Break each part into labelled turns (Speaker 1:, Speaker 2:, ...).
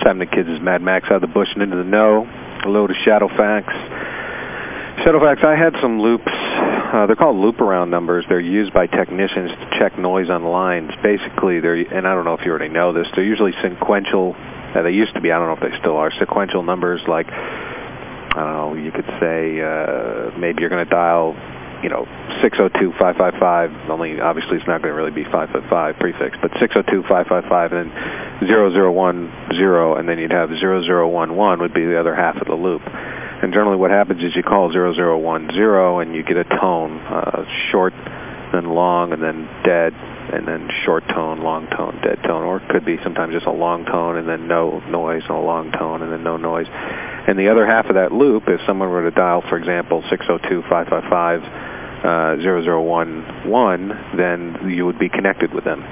Speaker 1: What's happening, kids? Is Mad Max out of the bush and into the know. Hello to Shadowfax. Shadowfax, I had some loops. Uh, they're called loop around numbers. They're used by technicians to check noise on lines. Basically, they're, and I don't know if you already know this, they're usually sequential, uh, they used to be, I don't know if they still are, sequential numbers like, I don't know, you could say uh, maybe you're going to dial you know, 602-555, only obviously it's not going to really be 555 prefix, but 602-555 and then 0010, and then you'd have 0011 would be the other half of the loop. And generally what happens is you call 0010 and you get a tone, uh, short, then long, and then dead, and then short tone, long tone, dead tone, or it could be sometimes just a long tone and then no noise, and a long tone and then no noise. And the other half of that loop, if someone were to dial, for example, 602-555, uh, 0011, then you would be connected with them.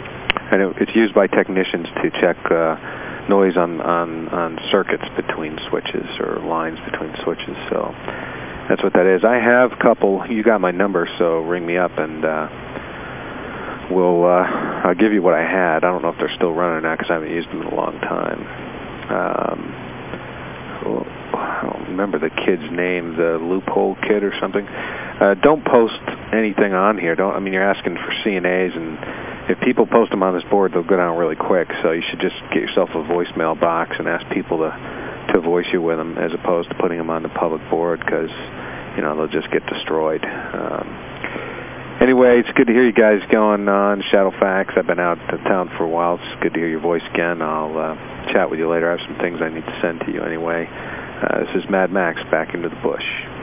Speaker 1: And it, it's used by technicians to check uh, noise on, on, on circuits between switches or lines between switches. So that's what that is. I have a couple, you got my number, so ring me up and uh, we'll, uh, I'll give you what I had. I don't know if they're still running now because I haven't used them in a long time. Um, well, I don't remember the kid's name, the loophole kid or something. Uh, don't post anything on here. Don't. I mean, you're asking for CNAs, and if people post them on this board, they'll go down really quick. So you should just get yourself a voicemail box and ask people to to voice you with them, as opposed to putting them on the public board, because you know they'll just get destroyed. Um, anyway, it's good to hear you guys going on Shadowfax. I've been out of town for a while. It's good to hear your voice again. I'll uh, chat with you later. I have some things I need to send to you anyway. Uh, this is Mad Max back into the bush.